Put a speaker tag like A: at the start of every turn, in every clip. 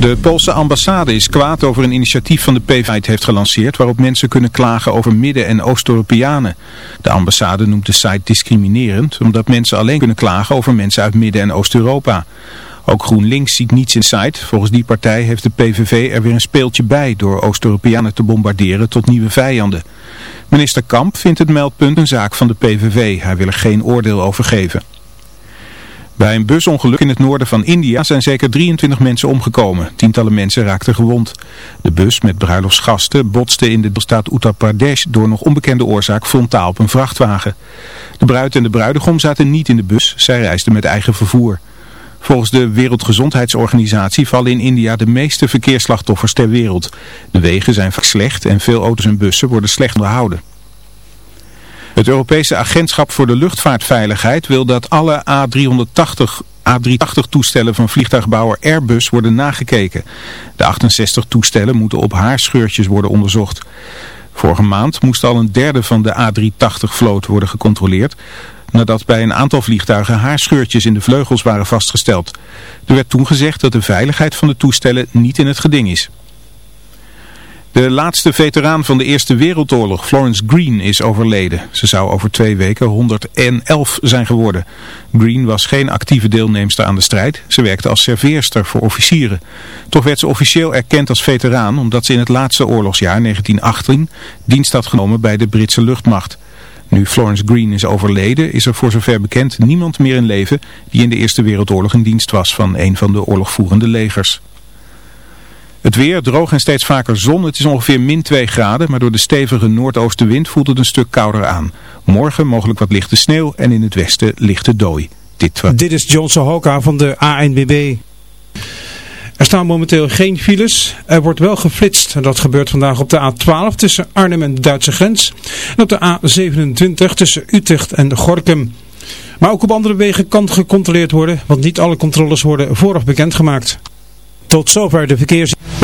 A: De Poolse ambassade is kwaad over een initiatief van de PVV heeft gelanceerd... waarop mensen kunnen klagen over Midden- en Oost-Europeanen. De ambassade noemt de site discriminerend... omdat mensen alleen kunnen klagen over mensen uit Midden- en Oost-Europa. Ook GroenLinks ziet niets in site. Volgens die partij heeft de PVV er weer een speeltje bij... door Oost-Europeanen te bombarderen tot nieuwe vijanden. Minister Kamp vindt het meldpunt een zaak van de PVV. Hij wil er geen oordeel over geven. Bij een busongeluk in het noorden van India zijn zeker 23 mensen omgekomen. Tientallen mensen raakten gewond. De bus met bruiloftsgasten botste in de staat Uttar Pradesh door nog onbekende oorzaak frontaal op een vrachtwagen. De bruid en de bruidegom zaten niet in de bus, zij reisden met eigen vervoer. Volgens de Wereldgezondheidsorganisatie vallen in India de meeste verkeersslachtoffers ter wereld. De wegen zijn vaak slecht en veel auto's en bussen worden slecht onderhouden. Het Europese Agentschap voor de Luchtvaartveiligheid wil dat alle A380 A380-toestellen van vliegtuigbouwer Airbus worden nagekeken. De 68 toestellen moeten op haarscheurtjes worden onderzocht. Vorige maand moest al een derde van de A380-vloot worden gecontroleerd, nadat bij een aantal vliegtuigen haarscheurtjes in de vleugels waren vastgesteld. Er werd toen gezegd dat de veiligheid van de toestellen niet in het geding is. De laatste veteraan van de Eerste Wereldoorlog, Florence Green, is overleden. Ze zou over twee weken 111 zijn geworden. Green was geen actieve deelnemster aan de strijd. Ze werkte als serveerster voor officieren. Toch werd ze officieel erkend als veteraan omdat ze in het laatste oorlogsjaar 1918 dienst had genomen bij de Britse luchtmacht. Nu Florence Green is overleden is er voor zover bekend niemand meer in leven die in de Eerste Wereldoorlog in dienst was van een van de oorlogvoerende legers. Het weer, droog en steeds vaker zon. Het is ongeveer min 2 graden, maar door de stevige noordoostenwind voelt het een stuk kouder aan. Morgen mogelijk wat lichte sneeuw en in het westen lichte dooi.
B: Dit, Dit is Johnson Hoka van de ANWB. Er staan momenteel geen files. Er wordt wel geflitst. En dat gebeurt vandaag op de A12 tussen Arnhem en de Duitse grens. En op de A27 tussen Utrecht en Gorkum. Maar ook op andere wegen kan gecontroleerd worden, want niet alle controles worden vooraf bekendgemaakt. Tot zover de verkeers...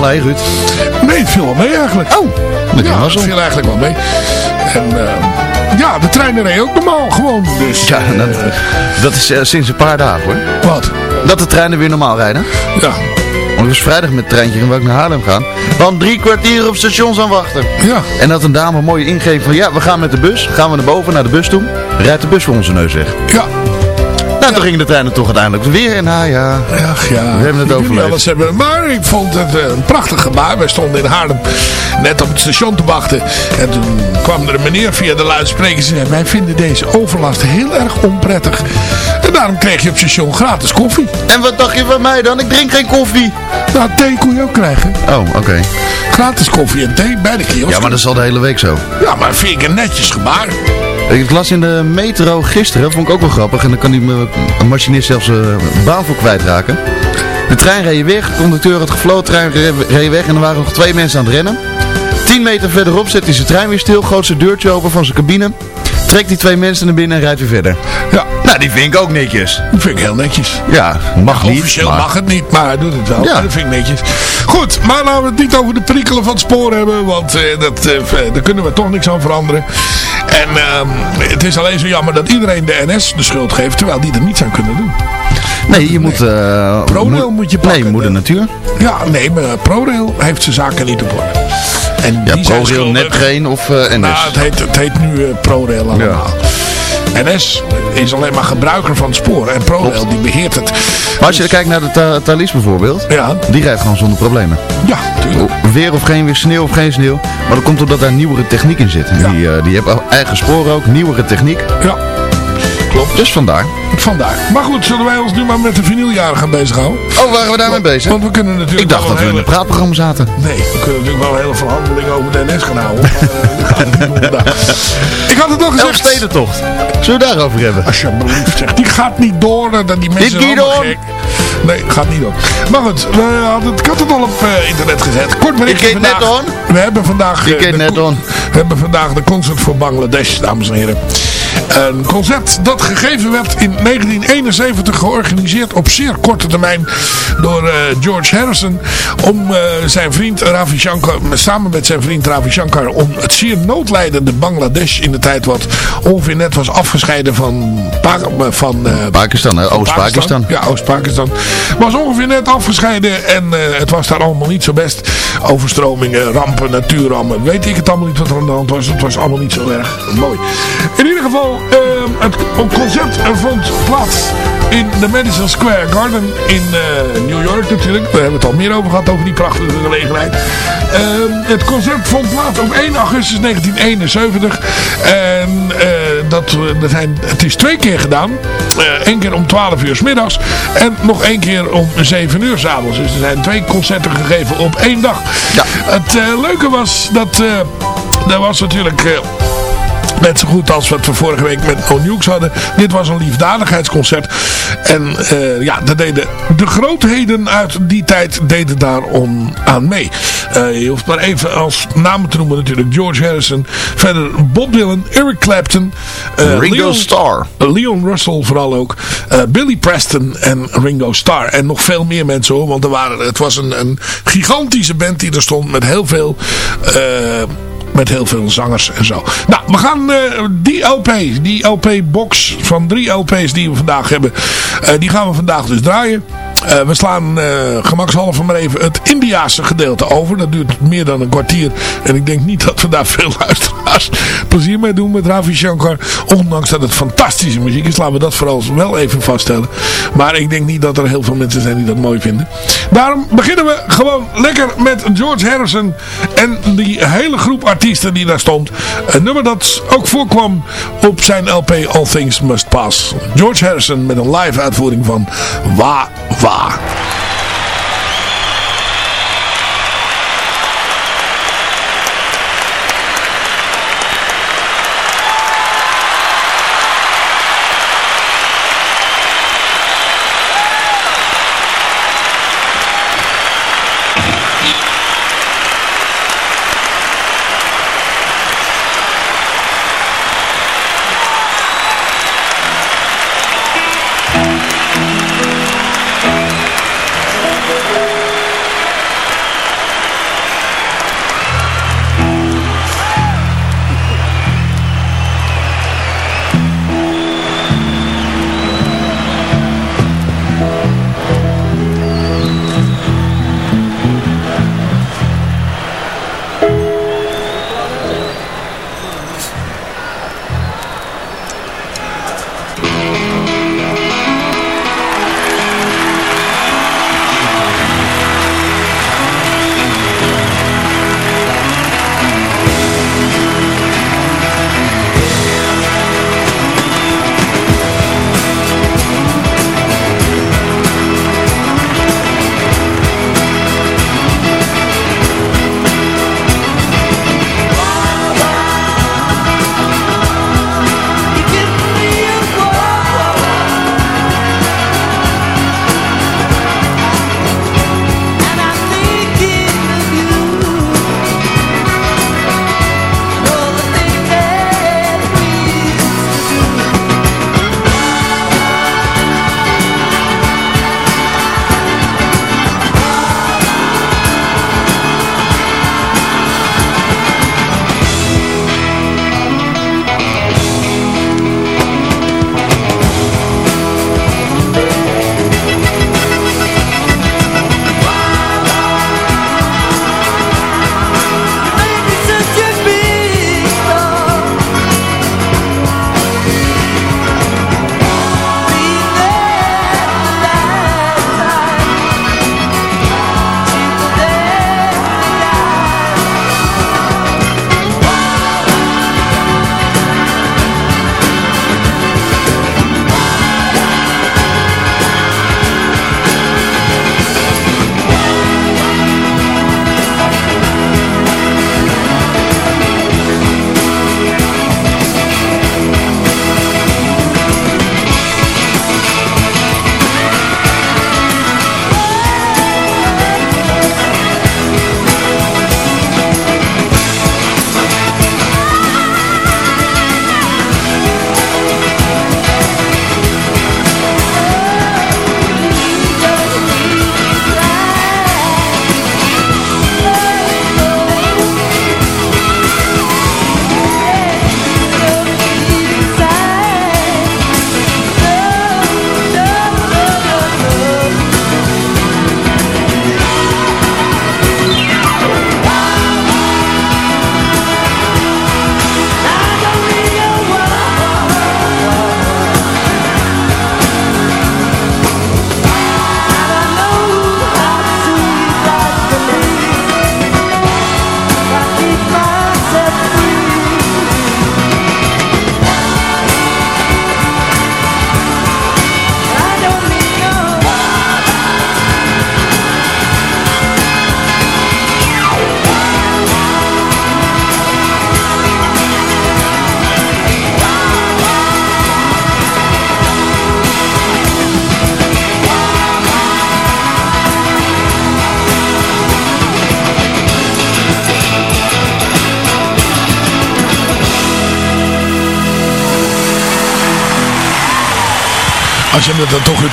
C: Ruud?
D: Nee, het viel wel mee eigenlijk.
C: Oh, met
D: ja, het viel eigenlijk wel mee. En uh, ja, de treinen reden ook normaal gewoon. Dus,
C: ja, dat, uh, dat is uh, sinds een paar dagen hoor.
D: Wat?
C: Dat de treinen weer normaal rijden.
D: Ja.
C: Want ik was vrijdag met het treintje en wil ik naar Haarlem gaan. Dan drie kwartier op stations aan wachten.
D: Ja.
C: En dat een dame mooi ingeeft van ja, we gaan met de bus. Gaan we naar boven, naar de bus toe. Rijdt de bus voor onze neus weg.
D: Ja.
C: Nou, toen gingen de treinen toch uiteindelijk weer in. Nou ja,
D: Ach, ja.
C: we hebben het overleefd.
D: Alles hebben. Maar ik vond het een prachtig gebaar. Wij stonden in Haarlem net op het station te wachten. En toen kwam er een meneer via de luidsprekers en zei... Wij vinden deze overlast heel erg onprettig. En daarom kreeg je op station gratis koffie.
C: En wat dacht je van mij dan? Ik drink geen koffie.
D: Nou, thee kon je ook krijgen.
C: Oh, oké.
D: Gratis koffie en thee bij de kiosk.
C: Ja, maar dat is al de hele week zo.
D: Ja, maar vind ik een netjes gebaar.
C: Ik las in de metro gisteren, vond ik ook wel grappig. En dan kan die een machinist zelfs uh, baan voor kwijtraken. De trein reed weg, de conducteur had gefloten, de trein re- reed weg en er waren nog twee mensen aan het rennen. 10 meter verderop zet hij zijn trein weer stil, gooit zijn deurtje open van zijn cabine. Trekt die twee mensen naar binnen en rijdt weer verder.
D: Ja,
C: Nou, die vind ik ook netjes.
D: dat vind ik heel netjes.
C: Ja, mag niet.
D: Officieel
C: maar-
D: mag het niet, maar hij doet het wel.
C: Ja.
D: Dat vind ik netjes. Goed, maar laten we het niet over de perikelen van het spoor hebben. Want eh, dat, eh, daar kunnen we toch niks aan veranderen. En ehm, het is alleen zo jammer dat iedereen de NS de schuld geeft. Terwijl die er niets aan kunnen doen.
C: Nee, je moet... eh,
D: ProRail moet je pakken.
C: Nee, moeder natuur.
D: Ja, nee, maar ProRail heeft zijn zaken niet op orde. En
C: Ja, ProRail. Netgrain of eh NS.
D: Nou, het heet, het heet nu eh, ProRail allemaal. NS is alleen maar gebruiker van het spoor. En ProRail die beheert het.
C: Maar als je kijkt naar de Tha- Thalys bijvoorbeeld,
D: Ja,
C: die rijdt gewoon zonder problemen.
D: ja, tuurlijk.
C: Weer of geen weer, sneeuw of geen sneeuw. Maar dat komt omdat daar nieuwere techniek in zit.
D: Ja.
C: Die, eh, die hebben eigen sporen ook, nieuwere techniek.
D: Ja, klopt.
C: Dus vandaar.
D: Vandaar. Maar goed, zullen wij ons nu maar met de vinyljaren gaan bezighouden?
C: Oh, waren we daarmee bezig?
D: Want we kunnen natuurlijk
C: Ik dacht dat we in
D: hele...
C: praatprogramma zaten.
D: Nee, we kunnen natuurlijk wel een hele verhandeling over de NS gaan houden. Maar, vandaag. Ik had het nog gezegd.
C: Elfstedentocht. Zullen we het daarover hebben?
D: Alsjeblieft, zeg. Die gaat niet door. eh, Dan die mensen
C: Niet
D: allemaal
C: door.
D: gek. Nee, gaat niet door. Maar goed, we hadden, ik had het al op eh, internet gezet. Kort berichtje
C: Ik net
D: vandaag. We hebben vandaag...
C: Ik
D: de
C: net on.
D: We hebben vandaag de concert voor Bangladesh, dames en heren. Een concert dat gegeven werd in 1971 georganiseerd op zeer korte termijn door eh, George Harrison om eh, zijn vriend Ravi Shankar, samen met zijn vriend Ravi Shankar, om het zeer noodlijdende Bangladesh in de tijd wat ongeveer net was afgescheiden van, Pa- van eh,
C: Pakistan, Oost-Pakistan.
D: Ja, Oost-Pakistan. Was ongeveer net afgescheiden en eh, het was daar allemaal niet zo best. Overstromingen, rampen, natuurrampen. Weet ik het allemaal niet wat er aan de hand was. Het was allemaal niet zo erg mooi. In ieder geval, eh, het concert vond plaats in de Madison Square Garden in eh, New York natuurlijk. Daar hebben we het al meer over gehad, over die prachtige gelegenheid. Eh, het concert vond plaats op 1 augustus 1971. En eh, dat, eh, er zijn, het is twee keer gedaan. Eén keer om 12 uur s middags. En nog één keer om 7 uur s avonds. Dus er zijn twee concerten gegeven op één dag.
C: Ja.
D: Het leuke was dat... er was natuurlijk... Net zo goed als wat we vorige week met O'Nukes hadden. Dit was een liefdadigheidsconcert. En eh, ja, daar deden de grootheden uit die tijd deden daar om aan mee. Eh, je hoeft maar even als namen te noemen natuurlijk. George Harrison. Verder Bob Dylan, Eric Clapton. eh,
C: Ringo
D: Leon-
C: Starr.
D: Leon Russell vooral ook. Billy Preston en Ringo Starr. En nog veel meer mensen hoor. Want er waren, het was een, een gigantische band die er stond met heel veel... met heel veel zangers en zo. Nou, we gaan eh, die LP, die LP-box van drie LP's die we vandaag hebben, eh, die gaan we vandaag dus draaien. Eh, we slaan eh gemakshalve maar even het Indiaanse gedeelte over. Dat duurt meer dan een kwartier. En ik denk niet dat we daar veel luisteraars plezier mee doen met Ravi Shankar. Ondanks dat het fantastische muziek is. Laten we dat vooral wel even vaststellen. Maar ik denk niet dat er heel veel mensen zijn die dat mooi vinden. Daarom beginnen we gewoon lekker met George Harrison. En die hele groep artiesten die daar stond. Een nummer dat ook voorkwam op zijn LP All Things Must Pass. George Harrison met een live uitvoering van Wa Wa. Als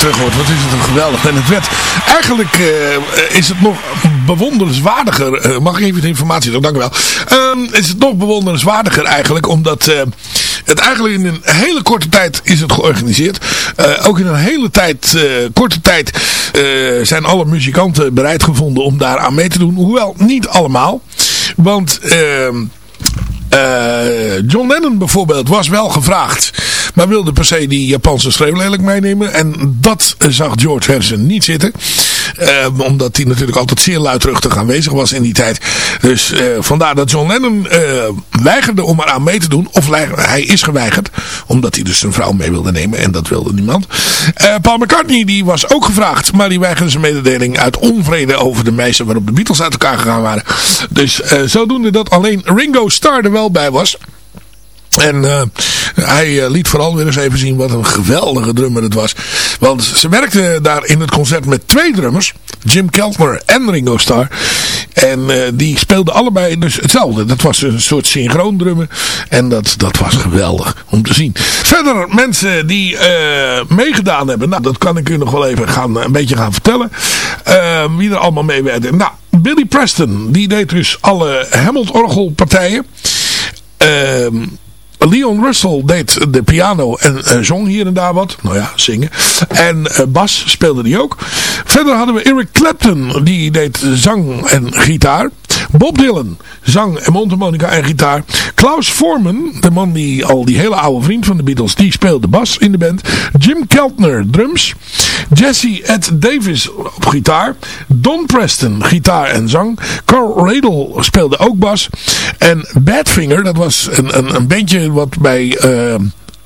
D: Wat is het een geweldig. En het werd eigenlijk uh, is het nog bewonderenswaardiger. Uh, mag ik even de informatie doen? Dank u wel. Uh, is het nog bewonderenswaardiger eigenlijk. Omdat uh, het eigenlijk in een hele korte tijd is het georganiseerd. ook in een hele tijd, korte tijd zijn alle muzikanten bereid gevonden om daar aan mee te doen. Hoewel niet allemaal. Want... Ehm, John Lennon bijvoorbeeld was wel gevraagd maar wilde per se die Japanse schreeuwlelijk meenemen. En dat zag George Harrison niet zitten. Uh, omdat hij natuurlijk altijd zeer luidruchtig aanwezig was in die tijd. Dus uh, vandaar dat John Lennon uh, weigerde om eraan mee te doen. Of hij is geweigerd. Omdat hij dus zijn vrouw mee wilde nemen. En dat wilde niemand. Paul McCartney die was ook gevraagd. Maar die weigerde zijn mededeling uit onvrede over de meisje waarop de Beatles uit elkaar gegaan waren. Dus zodoende dat alleen Ringo Starr er wel bij was. En uh, hij uh, liet vooral weer eens even zien wat een geweldige drummer het was. Want ze werkten daar in het concert met twee drummers. Jim Keltner en Ringo Starr. En uh, die speelden allebei dus hetzelfde. Dat was een soort synchroon drummen. En dat, dat was geweldig om te zien. Verder mensen die meegedaan hebben. Nou, dat kan ik u nog wel even gaan, een beetje gaan vertellen. wie er allemaal mee werden. Nou, Billy Preston. Die deed dus alle Hammond-orgelpartijen. Ehm Leon Russell deed de piano en uh, zong hier en daar wat. Nou ja, zingen. En uh, bas speelde die ook. Verder hadden we Eric Clapton. Die deed zang en gitaar. Bob Dylan, zang en mondharmonica en gitaar. Klaus Forman, de man die al die hele oude vriend van de Beatles, die speelde bas in de band. Jim Keltner, drums. Jesse Ed Davis op gitaar. Don Preston, gitaar en zang. Carl Radel speelde ook bas. En Badfinger, dat was een, een, een bandje wat bij... Uh,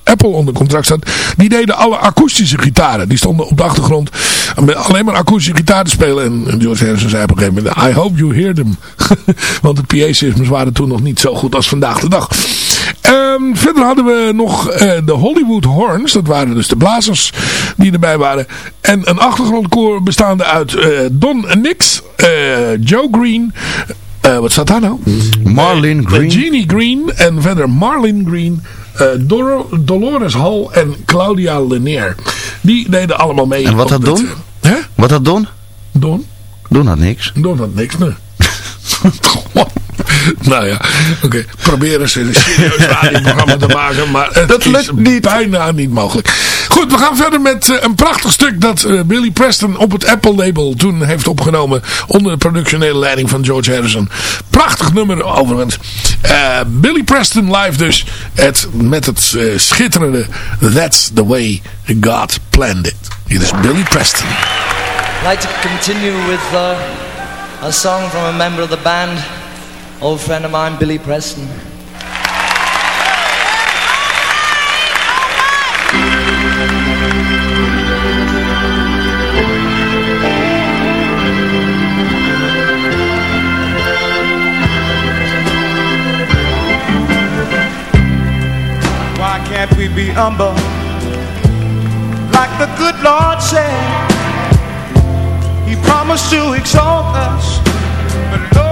D: Apple onder contract staat. Die deden alle akoestische gitaren. Die stonden op de achtergrond alleen maar akoestische gitaar te spelen. En George Harrison zei op een gegeven moment, I hope you hear them. Want de PA-systems waren toen nog niet zo goed als vandaag de dag. Um, verder hadden we nog uh, de Hollywood Horns. Dat waren dus de blazers die erbij waren. En een achtergrondkoor bestaande uit uh, Don Nix, uh, Joe Green... wat staat daar nou?
C: Marlin Green.
D: Jeannie Green. En verder Marlin Green, uh, Dolores Hall en Claudia Lanier. Die deden allemaal mee.
C: En wat had Don?
D: Hè?
C: Wat had Don?
D: Don?
C: Don had niks.
D: Don had niks, nee. nou ja, oké. Okay. Proberen ze een serieus radioprogramma te maken, maar het
C: dat lukt niet.
D: bijna niet mogelijk. Goed, we gaan verder met uh, een prachtig stuk dat uh, Billy Preston op het Apple label toen heeft opgenomen onder de productionele leiding van George Harrison. Prachtig nummer overigens. Uh, Billy Preston live dus het, met het schitterende That's the way God planned it. Hier is Billy Preston.
E: I'd like to continue with a song from a member of the band, old friend of mine, Billy Preston.
F: Why can't we be humble like the good Lord said? He promised to exalt us, but low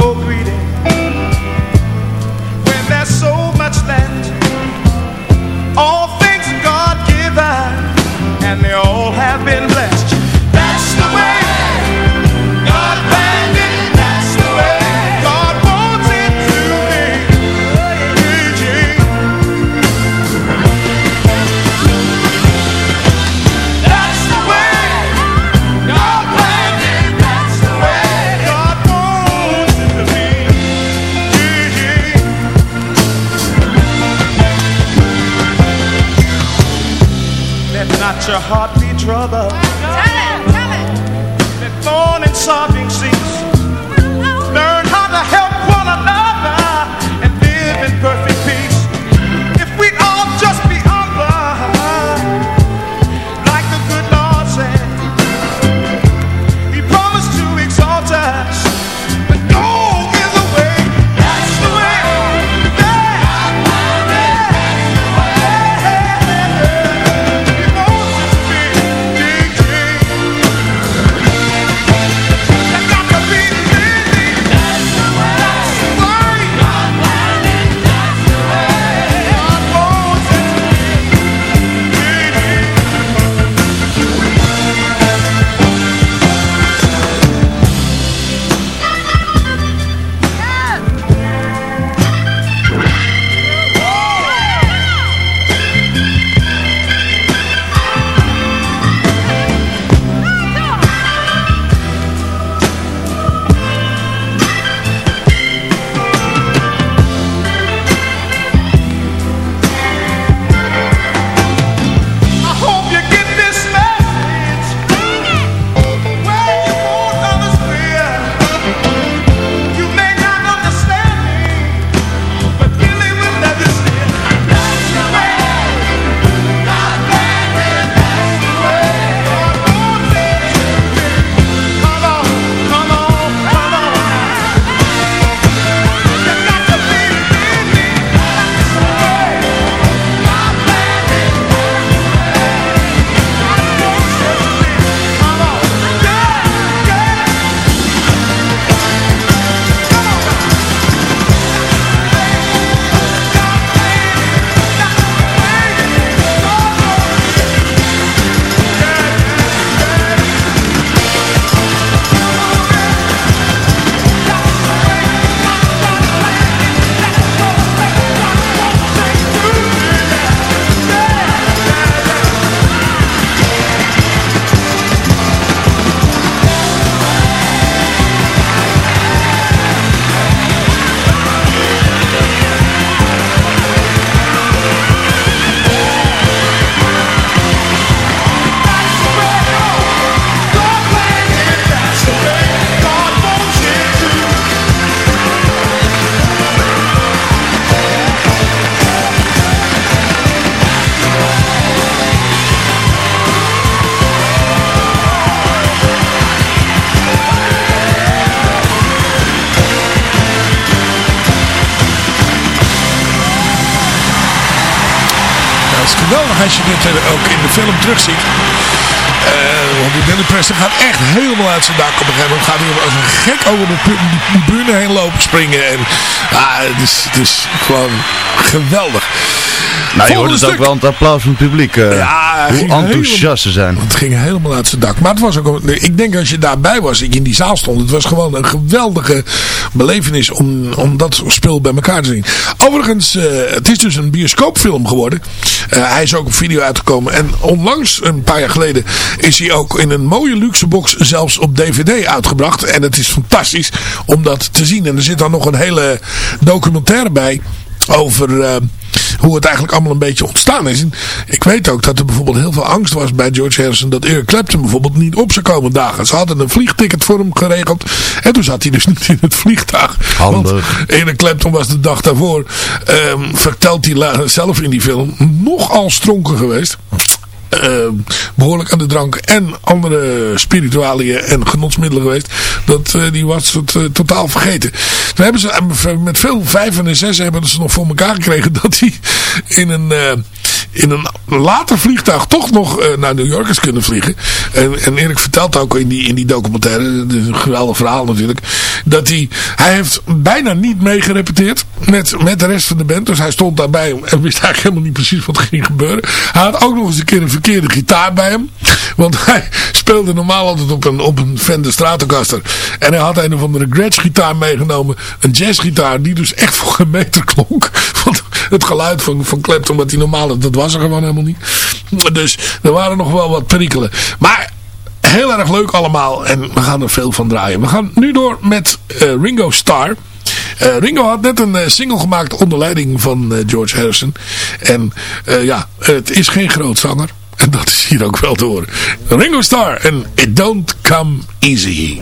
F: so greedy when there's so much left. Heart
D: terugziet. Uh, want die Billy Preston gaat echt helemaal uit zijn dak. Op een gegeven moment gaat hij als een gek over de, bühne heen lopen springen. En ah, het, is, het is gewoon geweldig.
C: Nou, je hoort het ook wel het applaus van het publiek. Uh,
D: ja,
C: hoe enthousiast ze zijn.
D: Het ging helemaal uit zijn dak. Maar het was ook, ik denk als je daarbij was, ik in die zaal stond, het was gewoon een geweldige belevenis om, om dat spul bij elkaar te zien. Overigens, uh, het is dus een bioscoopfilm geworden. Uh, hij is ook op video uitgekomen. En onlangs, een paar jaar geleden, is hij ook in een mooie luxe box zelfs op DVD uitgebracht. En het is fantastisch om dat te zien. En er zit dan nog een hele documentaire bij over uh, hoe het eigenlijk allemaal een beetje ontstaan is. Ik weet ook dat er bijvoorbeeld heel veel angst was bij George Harrison dat Eric Clapton bijvoorbeeld niet op zou komen dagen. Ze hadden een vliegticket voor hem geregeld en toen zat hij dus niet in het vliegtuig.
C: Handig.
D: Want Eric Clapton was de dag daarvoor, um, vertelt hij zelf in die film, nogal stronken geweest. Uh, behoorlijk aan de drank en andere spiritualiën en genotsmiddelen geweest. Dat, uh, die was het uh, totaal vergeten. We hebben ze met veel vijven en zes hebben ze nog voor elkaar gekregen dat hij in een in een later vliegtuig toch nog naar New York is kunnen vliegen. En, en Erik vertelt ook in die, in die documentaire, een geweldig verhaal natuurlijk, dat hij, hij heeft bijna niet meegerepeteerd met, met de rest van de band. Dus hij stond daarbij en wist eigenlijk helemaal niet precies wat er ging gebeuren. Hij had ook nog eens een keer een verkeerde gitaar bij hem. Want hij speelde normaal altijd op een, op een Fender Stratocaster. En hij had een of andere Gretsch gitaar meegenomen. Een jazzgitaar die dus echt voor een meter klonk. Want het geluid van, van Clapton wat hij normaal had, dat was er gewoon helemaal niet. Dus er waren nog wel wat perikelen. Maar heel erg leuk allemaal. En we gaan er veel van draaien. We gaan nu door met uh, Ringo Starr. Uh, Ringo had net een uh, single gemaakt onder leiding van George Harrison. En ja, het is geen groot zanger. En dat is hier ook wel horen. Ringo Starr en It Don't Come Easy.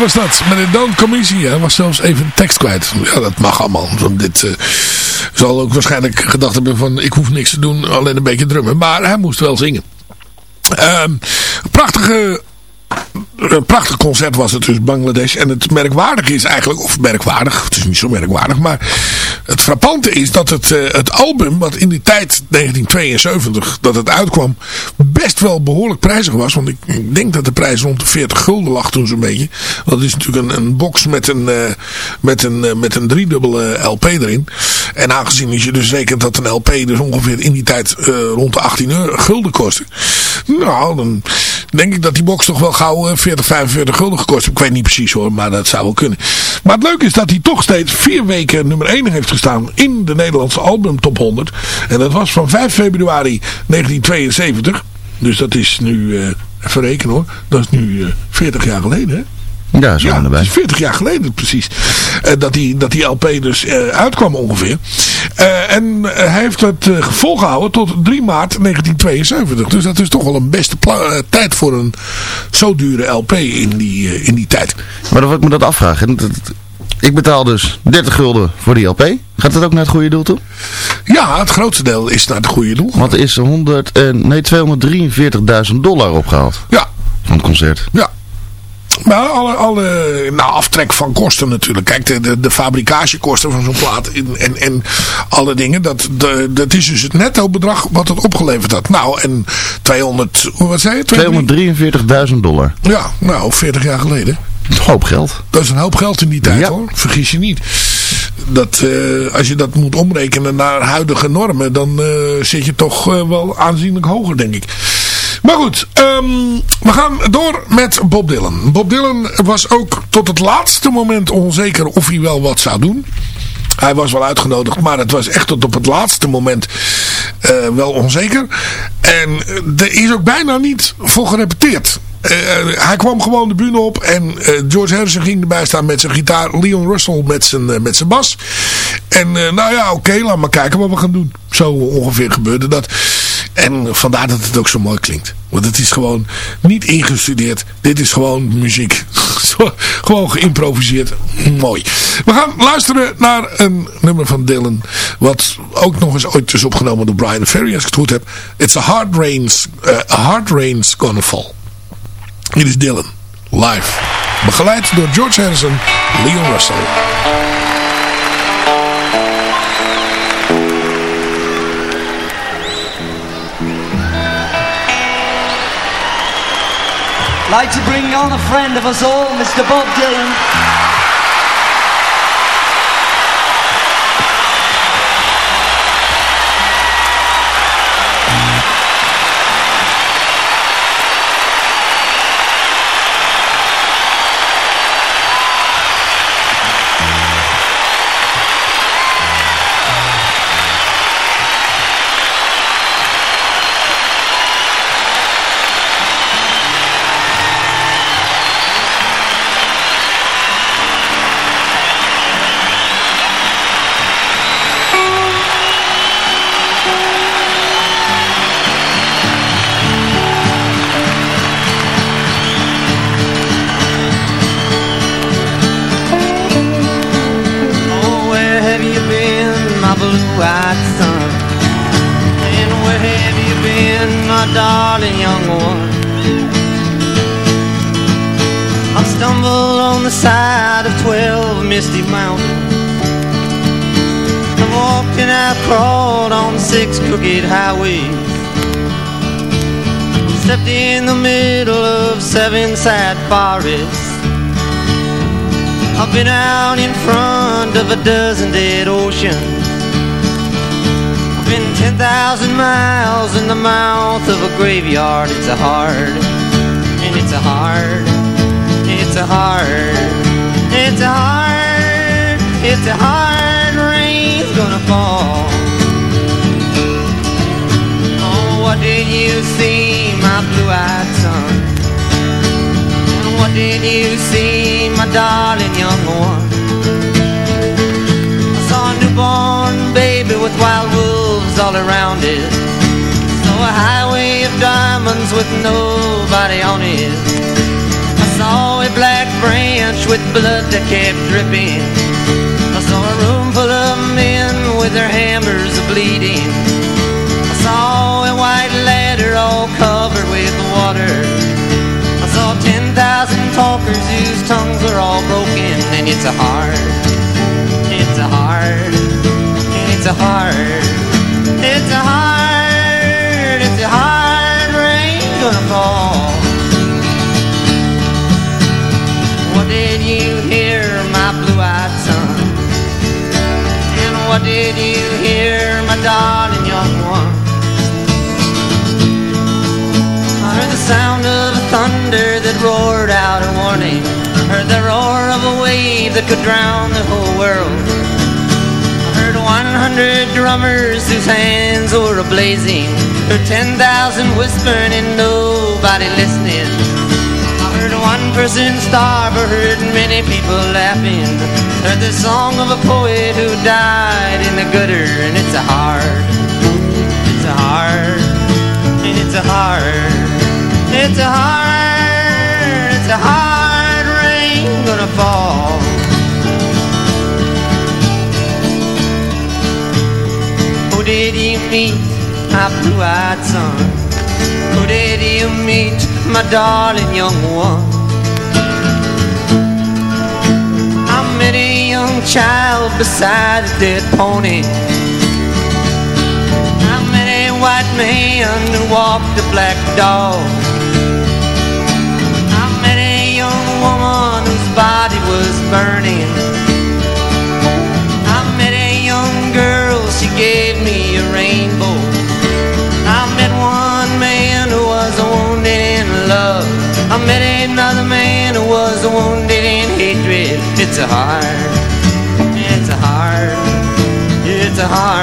D: Was dat, met de Down-commissie. Hij was zelfs even tekst kwijt. Ja, dat mag allemaal. Want dit uh, zal ook waarschijnlijk gedacht hebben van... ik hoef niks te doen, alleen een beetje drummen. Maar hij moest wel zingen. Um, prachtige een prachtig concert was het dus Bangladesh. En het merkwaardig is eigenlijk, of merkwaardig, het is niet zo merkwaardig, maar het frappante is dat het, uh, het album, wat in die tijd, 1972, dat het uitkwam, best wel behoorlijk prijzig was. Want ik, ik denk dat de prijs rond de 40 gulden lag toen zo'n beetje. Dat is natuurlijk een, een box met een, uh, met een, uh, met een driedubbele LP erin. En aangezien je dus rekent dat een LP dus ongeveer in die tijd rond de 18 euro, gulden kostte. Nou, dan denk ik dat die box toch wel gauw 40, 45 gulden gekost. Ik weet niet precies hoor, maar dat zou wel kunnen. Maar het leuke is dat hij toch steeds vier weken nummer 1 heeft gestaan in de Nederlandse album top 100. En dat was van 5 februari 1972. Dus dat is nu, uh, even rekenen hoor, dat is nu uh, 40 jaar geleden hè.
C: Ja, zo ja, erbij.
D: 40 jaar geleden precies. Uh, dat, die, dat die LP dus uh, uitkwam ongeveer. Uh, en hij heeft het volgehouden tot 3 maart 1972. Dus dat is toch wel een beste tijd voor een zo dure LP in die, in die tijd.
C: Maar dan wil ik me dat afvragen. Ik betaal dus 30 gulden voor die LP. Gaat dat ook naar het goede doel toe?
D: Ja, het grootste deel is naar het goede doel.
C: Want er is 100, nee, 243.000 dollar opgehaald.
D: Ja.
C: Van het concert.
D: Ja. Maar alle, alle nou, aftrek van kosten natuurlijk. Kijk, de, de, van zo'n plaat en, en, en alle dingen. Dat, de, dat is dus het netto bedrag wat het opgeleverd had. Nou, en 200, wat zei
C: je? 243.000 dollar.
D: Ja, nou, 40 jaar geleden.
C: Een hoop geld.
D: Dat is een hoop geld in die tijd ja. hoor. Vergis je niet. Dat, uh, als je dat moet omrekenen naar huidige normen, dan uh, zit je toch uh, wel aanzienlijk hoger, denk ik. Maar goed, um, we gaan door met Bob Dylan. Bob Dylan was ook tot het laatste moment onzeker of hij wel wat zou doen. Hij was wel uitgenodigd, maar het was echt tot op het laatste moment uh, wel onzeker. En er is ook bijna niet voor gerepeteerd. Uh, hij kwam gewoon de bühne op en George Harrison ging erbij staan met zijn gitaar. Leon Russell met zijn, met zijn bas. En nou ja, oké, okay, laat maar kijken wat we gaan doen. Zo ongeveer gebeurde dat. En vandaar dat het ook zo mooi klinkt. Want het is gewoon niet ingestudeerd. Dit is gewoon muziek. gewoon geïmproviseerd. Mooi. We gaan luisteren naar een nummer van Dylan. Wat ook nog eens ooit is opgenomen door Brian Ferry. Als ik het goed heb. It's a hard rain's, a hard rain's gonna fall. Dit is Dylan. Live. Begeleid door George Harrison. Leon Russell.
E: Like to bring on a friend of us all, Mr. Bob Dylan.
G: Graveyard. It's a hard, and it's a hard, it's a hard, it's a hard, it's a hard rain's gonna fall. Oh, what did you see, my blue-eyed son? What did you see, my darling young one? I saw a newborn baby with wild wolves all around it. A highway of diamonds with nobody on it. I saw a black branch with blood that kept dripping. I saw a room full of men with their hammers bleeding. I saw a white ladder all covered with water. I saw 10,000 talkers whose tongues are all broken. And it's a heart. it's a heart. it's a heart. it's a hard, gonna fall. What did you hear, my blue-eyed son? And what did you hear, my darling young one? I heard the sound of thunder that roared out a warning. I Heard the roar of a wave that could drown the whole world. I heard 100 drummers whose hands were ablazing. Heard 10,000 whispering and nobody listening. I heard one person starve, I heard many people laughing. Heard the song of a poet who died in the gutter, and it's a hard, it's a hard, and it's a hard, it's a hard, it's a hard rain gonna fall. Who did you meet, my blue-eyed son? Who did you meet, my darling young one? I met a young child beside a dead pony. I met a white man who walked a black dog. It's a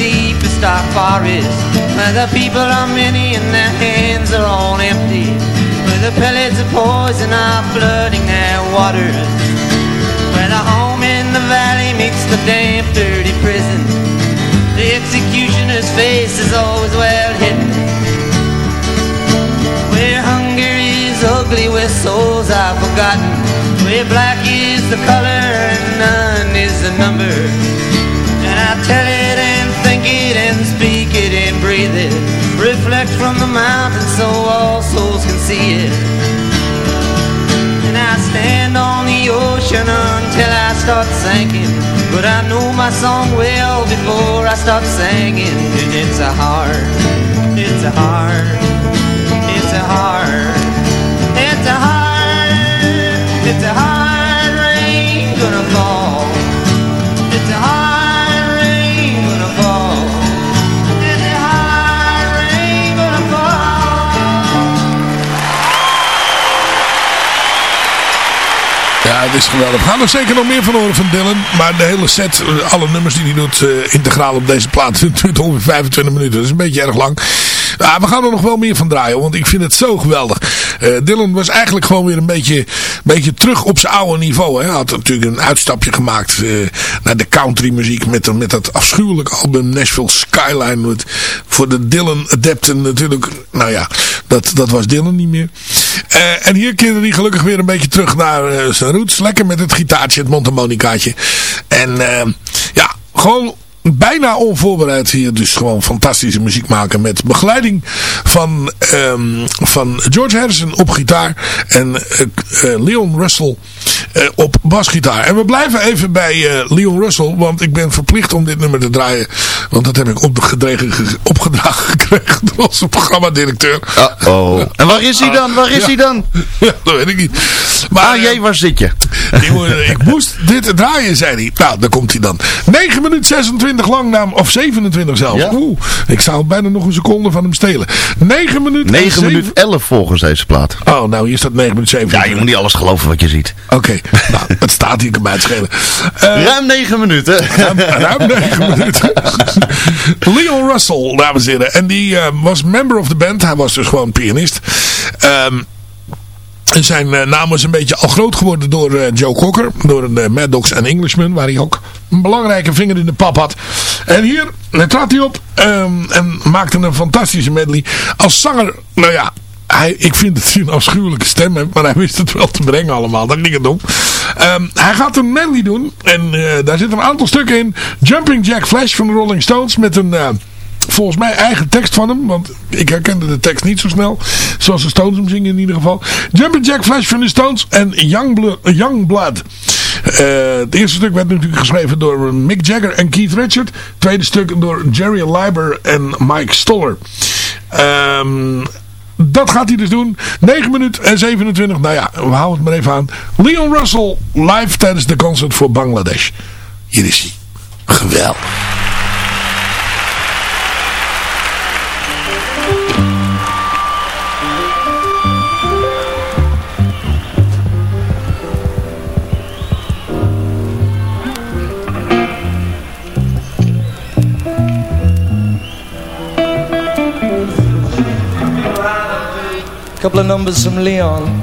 G: deepest dark forest, where the people are many and their hands are all empty, where the pellets of poison are flooding their waters, where the home in the valley meets the damp, dirty prison. The executioner's face is always well hidden. Where hunger is ugly, where souls are forgotten. Where black is the color and none is the number. And I tell it Reflect from the mountain so all souls can see it. And I stand on the ocean until I start sinking. But I know my song well before I start singing. And it's a hard, it's a hard, it's a hard,
D: is geweldig. We gaan er zeker nog meer van horen van Dylan. Maar de hele set, eh, alle nummers die hij doet, eh, integraal op deze plaat, duurt ongeveer 25 minuten. Dat is een beetje erg lang. Ja, we gaan er nog wel meer van draaien, want ik vind het zo geweldig. Eh, Dylan was eigenlijk gewoon weer een beetje, beetje terug op zijn oude niveau. Hij had natuurlijk een uitstapje gemaakt naar de country muziek met, met dat afschuwelijke album Nashville Skyline. Voor de Dylan adepten natuurlijk, nou ja, dat, dat was Dylan niet meer. En hier keerde hij gelukkig weer een beetje terug naar zijn roots. Lekker met het gitaartje, het mondharmonicaatje. En eh, ja, gewoon bijna onvoorbereid hier. Dus gewoon fantastische muziek maken met begeleiding van, ehm, van George Harrison op gitaar. En eh, eh, Leon Russell eh, op basgitaar. En we blijven even bij eh, Leon Russell, want ik ben verplicht om dit nummer te draaien. Want dat heb ik opgedragen, opgedragen gekregen door onze programmadirecteur.
C: Uh-oh. En waar is hij dan? Waar is
D: Ja.
C: hij dan?
D: Ja, dat weet ik niet. Maar
C: Ah jee, waar zit je?
D: jongen, ik moest dit draaien, zei hij. Nou, daar komt hij dan. 9 minuten 26 lang, naam, of 27 zelfs.
C: Ja?
D: Oeh, ik zou bijna nog een seconde van hem stelen. 9 minuten en
C: 9
D: zeven-
C: minuten 11 volgens deze plaat.
D: Oh, nou hier staat 9 minuten 7.
C: Ja, je moet niet alles geloven wat je ziet.
D: Oké, nou, het staat hier, kan mij het schelen. Eh,
C: Ruim 9 minuten.
D: ruim, ruim 9 minuten. Leon Russell, dames en heren. En die eh, was member of the band. Hij was dus gewoon pianist. Ehm, en zijn eh, naam was een beetje al groot geworden door Joe Cocker. Door de Mad Dogs en Englishman. Waar hij ook een belangrijke vinger in de pap had. En hier trad hij op. ehm, en maakte een fantastische medley. Als zanger, nou ja. Hij, ik vind het een afschuwelijke stem. Maar hij wist het wel te brengen allemaal. Daar ging het om. Ehm, hij gaat een medley doen. En eh, daar zitten een aantal stukken in. Jumping Jack Flash van de Rolling Stones. Met een... eh, volgens mij eigen tekst van hem. Want ik herkende de tekst niet zo snel. Zoals de Stones hem zingen in ieder geval. Jumping Jack Flash van de Stones. En Young, Young Blood. Eh, het eerste stuk werd natuurlijk geschreven door Mick Jagger en Keith Richard. Het tweede stuk door Jerry Leiber en Mike Stoller. Ehm... Dat gaat hij dus doen. 9 minuten en 27. Nou ja, we houden het maar even aan. Leon Russell live tijdens de concert voor Bangladesh. Hier is hij. Geweldig.
H: Couple of numbers from Leon.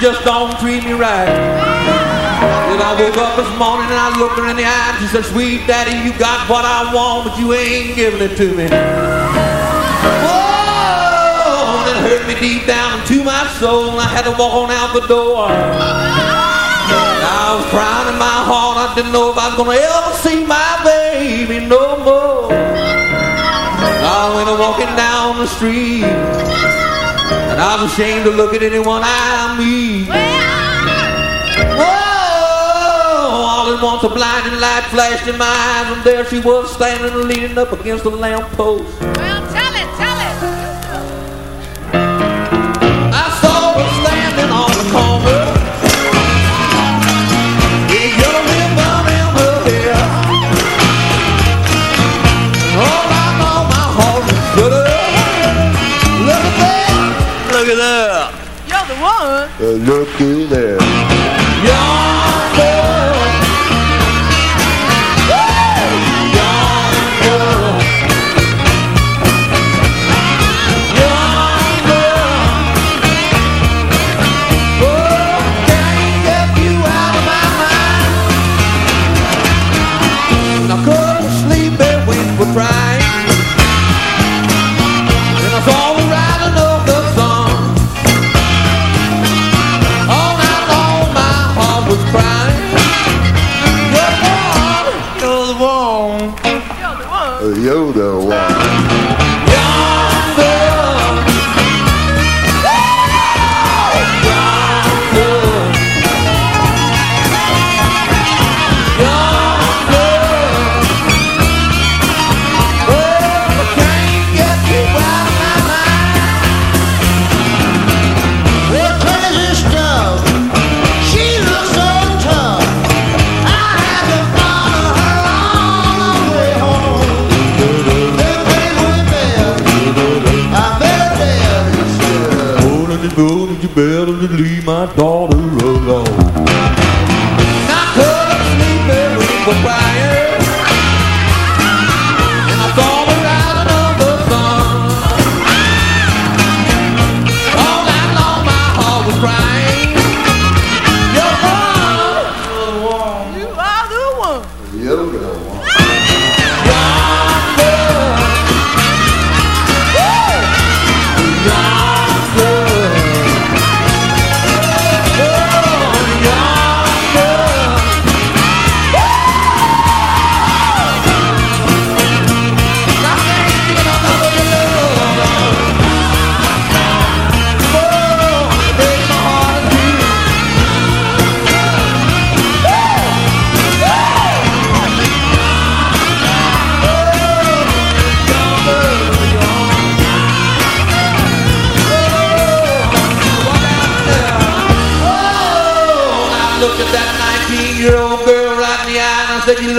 H: just don't treat me right. Then I woke up this morning and I looked her in the eye and she said, Sweet daddy, you got what I want, but you ain't giving it to me. And it hurt me deep down into my soul and I had to walk on out the door. I was crying in my heart, I didn't know if I was gonna ever see my baby no more. I went walking down the street and I was ashamed to look at anyone I meet. Whoa! Oh, all at once a blinding light flashed in my eyes, and there she was standing leaning up against a lamppost.
I: Euh,
H: Looky there.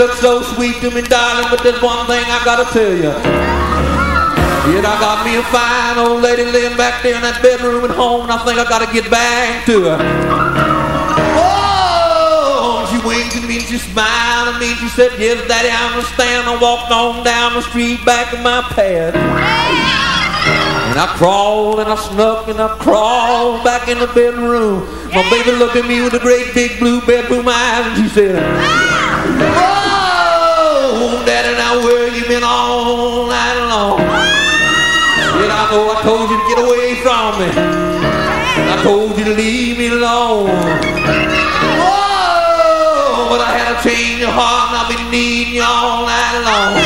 H: Look so sweet to me, darling, but there's one thing I gotta tell you. Yet I got me a fine old lady laying back there in that bedroom at home and I think I gotta get back to her. Oh, she winked at me and she smiled at me and she said, yes, daddy, I understand. I walked on down the street back in my pad. And I crawled and I snuck and I crawled back in the bedroom. My baby looked at me with a great big blue bedroom eyes and she said, now been all night long? Said, I know I told you to get away from me. I told you to leave me alone. Oh, but I had a change of heart and I've been needing you all night long.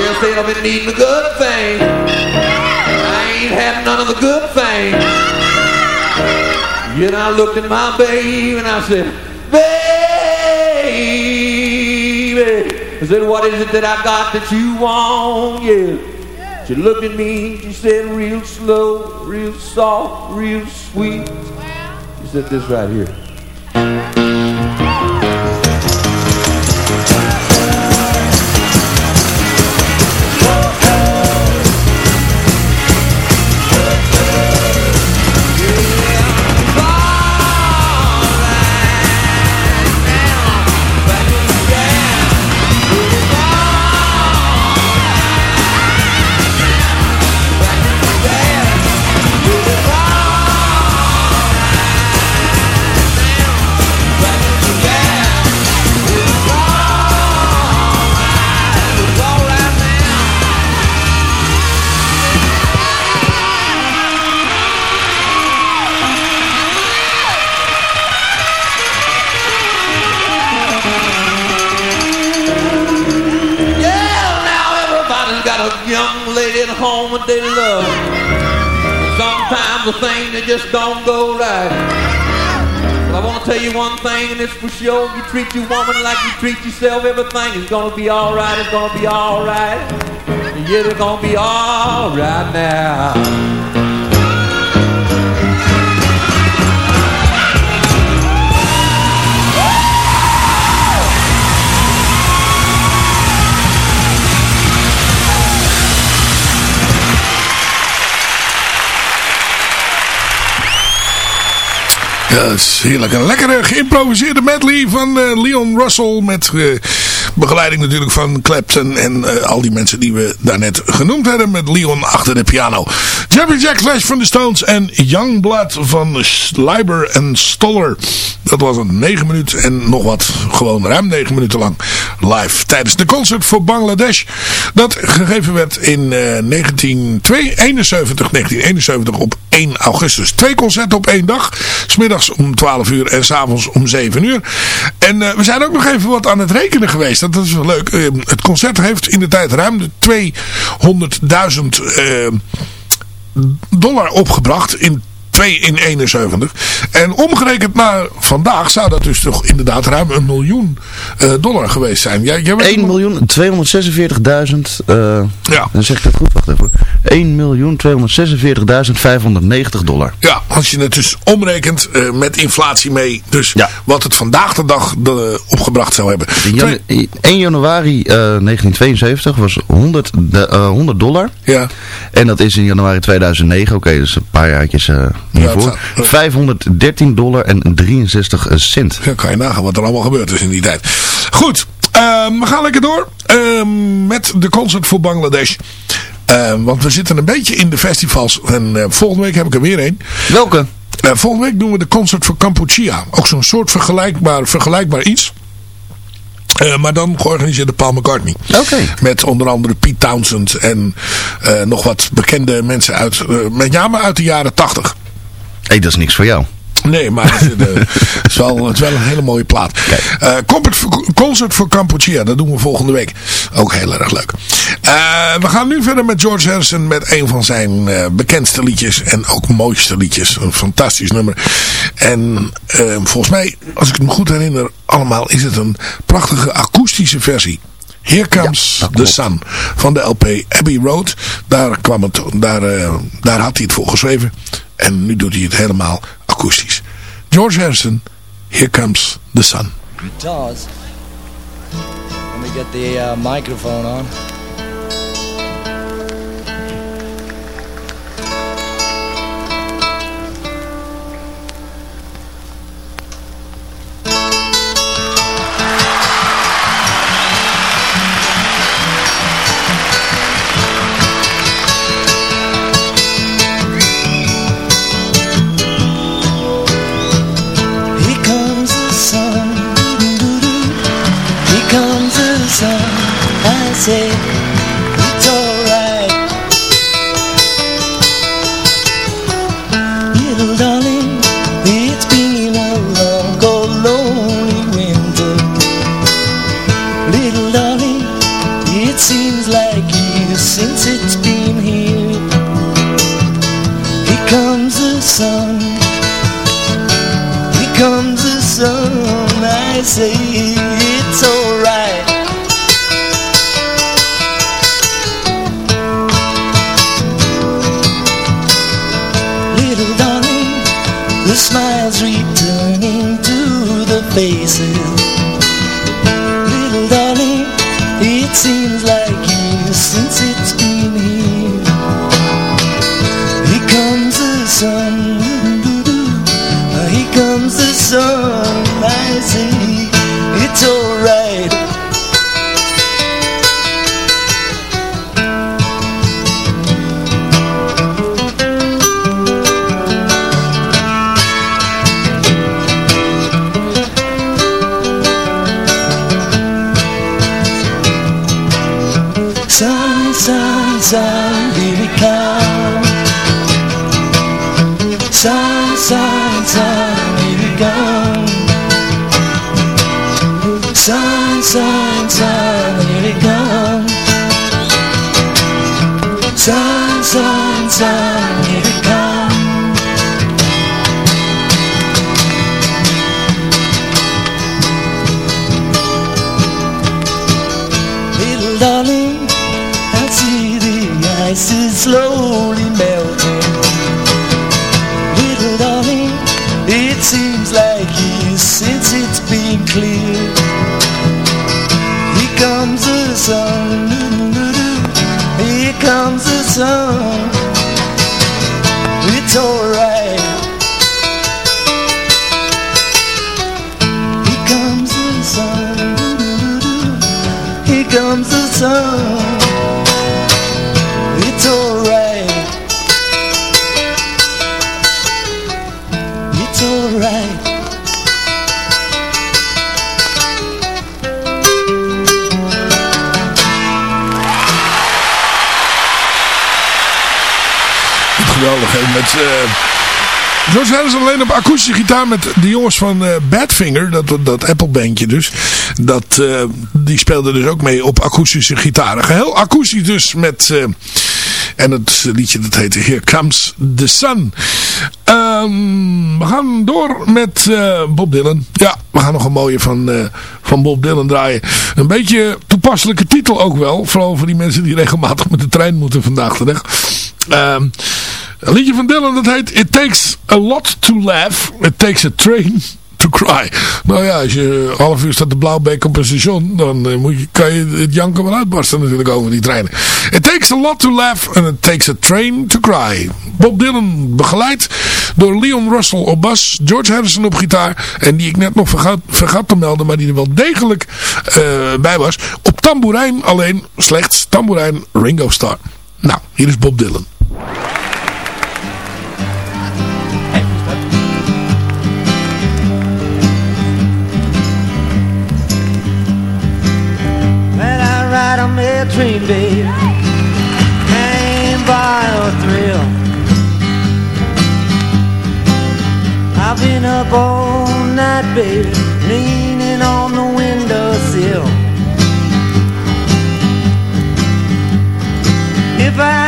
H: Yeah, said I've been needing a good thing. I ain't had none of the good things. Yet I looked at my baby and I said, Baby, I said, what is it that I got that you want? Yeah. She looked at me, she said, real slow, real soft, real sweet. She said this right here. Just don't go right. But I want to tell you one thing, and it's for sure. You treat your woman like you treat yourself, everything is gonna be alright. It's gonna be alright. Yeah, it's gonna be alright now.
D: Ja, dat heerlijk. Een lekkere geïmproviseerde medley van eh, Leon Russell. Met eh, begeleiding natuurlijk van Clapton en eh, al die mensen die we daarnet genoemd hebben. Met Leon achter de piano. Jeffrey Jack Flash van de Stones en Youngblood van Sliber en Stoller. Dat was een 9 minuten en nog wat. Gewoon ruim 9 minuten lang live. Tijdens de concert voor Bangladesh. Dat gegeven werd in 1971, 1971 op 1 augustus. Twee concerten op één dag. Smiddags om 12 uur en s'avonds om 7 uur. En uh, we zijn ook nog even wat aan het rekenen geweest. Dat is wel leuk. Uh, het concert heeft in de tijd ruim de 200.000 uh, dollar opgebracht in 2 in 71. En omgerekend naar vandaag zou dat dus toch inderdaad ruim een miljoen uh, dollar geweest zijn. Jij, jij
C: 1 miljoen 246.000. Uh, ja. Dan zeg ik dat goed, wacht even. 1 miljoen 246.590 dollar.
D: Ja, als je het dus omrekent uh, met inflatie mee. Dus ja. wat het vandaag de dag de, opgebracht zou hebben.
C: Jan 1 januari 1972 was 100, de, 100 dollar.
D: Ja.
C: En dat is in januari 2009. Oké, okay, dus een paar jaartjes 513,63 dollar en 63 cent.
D: Ja, kan je nagaan wat er allemaal gebeurd is in die tijd. Goed, ehm, we gaan lekker door ehm, met de concert voor Bangladesh. Ehm, want we zitten een beetje in de festivals. En eh, volgende week heb ik er weer een.
C: Welke?
D: Eh, volgende week doen we de concert voor Kampuchea. Ook zo'n soort vergelijkbaar, vergelijkbaar iets. Eh, maar dan georganiseerd door Paul McCartney.
C: Okay.
D: Met onder andere Pete Townsend en nog wat bekende mensen uit, met name uit de jaren
C: 80 hey, dat is niks voor jou.
D: Nee, maar het is, het is, wel, het is wel een hele mooie plaat. Uh, concert voor Kampuchea, dat doen we volgende week. Ook heel erg leuk. Uh, we gaan nu verder met George Harrison met een van zijn bekendste liedjes en ook mooiste liedjes. Een fantastisch nummer. En volgens mij, als ik het me goed herinner, allemaal is het een prachtige akoestische versie. Here Comes ja, the Sun van de LP Abbey Road. Daar, kwam het, daar, daar had hij het voor geschreven. En nu doet hij het helemaal akoestisch. George Harrison, Here Comes the Sun.
E: Guitars. Let me get the uh, microphone on.
D: sevdalı op akoestische gitaar met de jongens van eh, Badfinger, dat, dat Apple bandje dus. Dat, eh, die speelden dus ook mee op akoestische gitaren. Geheel akoestisch dus met... eh, en het liedje dat heette Here Comes the Sun. Ehm, we gaan door met Bob Dylan. Ja, we gaan nog een mooie van, van Bob Dylan draaien. Een beetje toepasselijke titel ook wel. Vooral voor die mensen die regelmatig met de trein moeten vandaag de dag. Ehm, een liedje van Dylan dat heet It Takes a Lot to Laugh. It Takes a Train to Cry. Nou ja, als je half uur staat de blauwbeek op een station, dan eh, moet je, kan je het janken wel uitbarsten natuurlijk over die treinen. It takes a lot to laugh and it takes a train to cry. Bob Dylan begeleid door Leon Russell op bas, George Harrison op gitaar en die ik net nog vergat, vergat te melden, maar die er wel degelijk eh, bij was. Op tamboerijn alleen, slechts tamboerijn Ringo Starr. Nou, hier is Bob Dylan.
G: I that train, babe, hang by a thrill. I've been up all night, baby, leaning on the windowsill. If I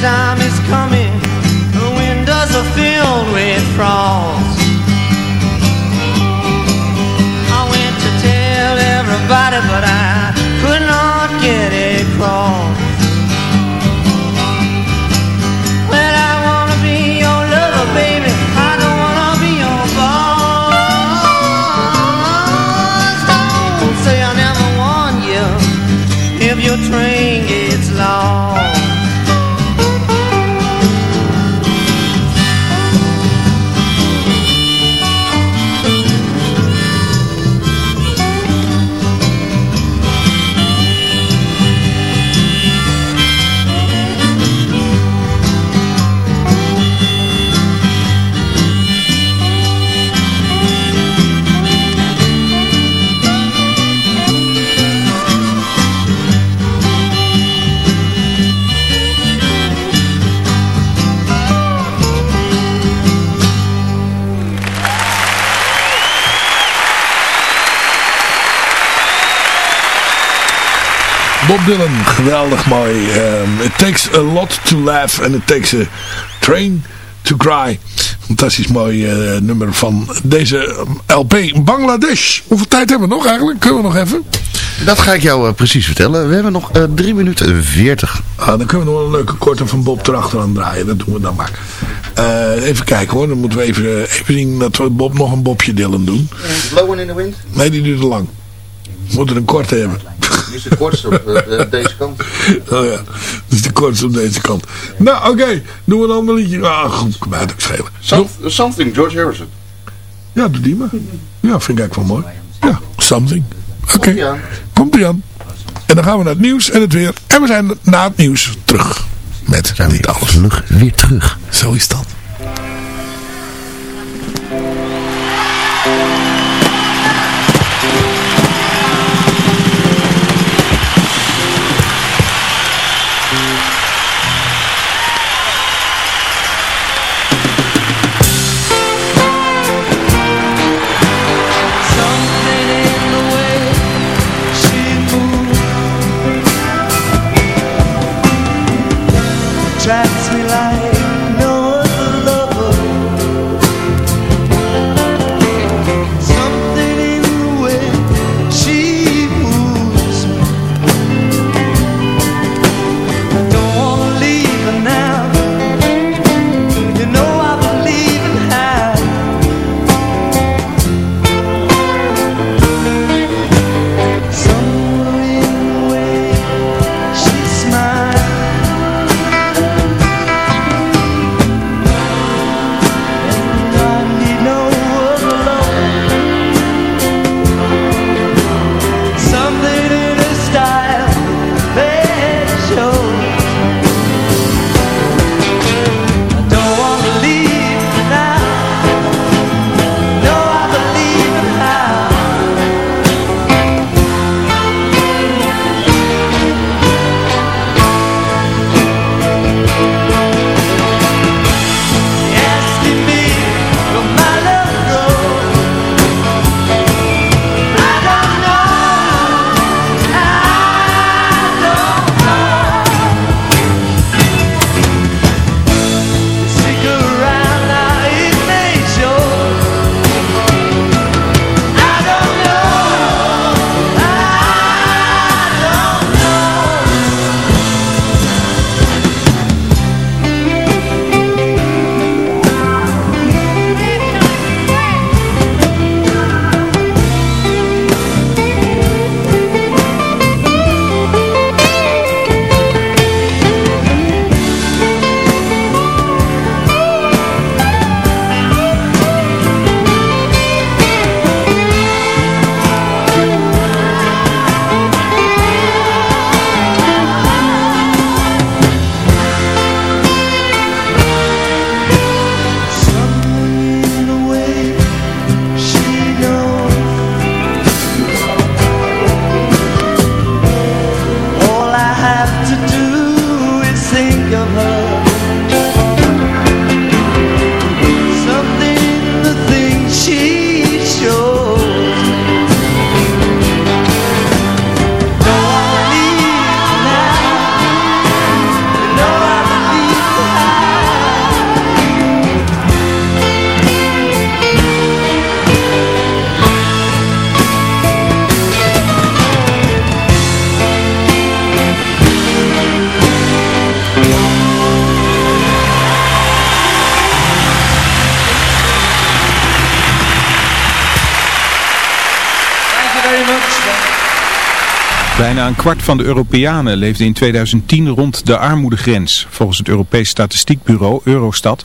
G: time is coming,
E: Dylan, geweldig mooi. Um, it takes a lot to laugh and it takes a train to cry. Fantastisch mooi uh, nummer van deze LP Bangladesh. Hoeveel tijd hebben we nog eigenlijk? Kunnen we nog even?
C: Dat ga ik jou uh, precies vertellen. We hebben nog uh, 3 minuten 40.
E: Ah, dan kunnen we nog een leuke korte van Bob erachteraan draaien. Dat doen we dan maar. Uh, even kijken hoor. Dan moeten we even, even zien dat we Bob nog een Bobje Dylan doen.
C: Blowen in the wind?
E: Nee, die duurt te lang. We moeten een korte hebben.
C: Is de kortste op uh, deze kant.
E: Oh ja, dat is de kortste op deze kant. Nou, oké. Okay. Doen we een ander liedje. Ah, goed. Kan mij ook schelen.
C: Some, something, George Harrison.
E: Ja, doe die maar. Ja, vind ik eigenlijk wel mooi. Ja, Something. Oké. Okay. Komt ie aan. En dan gaan we naar het nieuws en het weer. En we zijn na het nieuws terug. Met
C: zijn we alles. Weer terug.
E: Zo is dat.
A: Kwart van de Europeanen leefde in 2010 rond de armoedegrens. Volgens het Europees Statistiekbureau Eurostat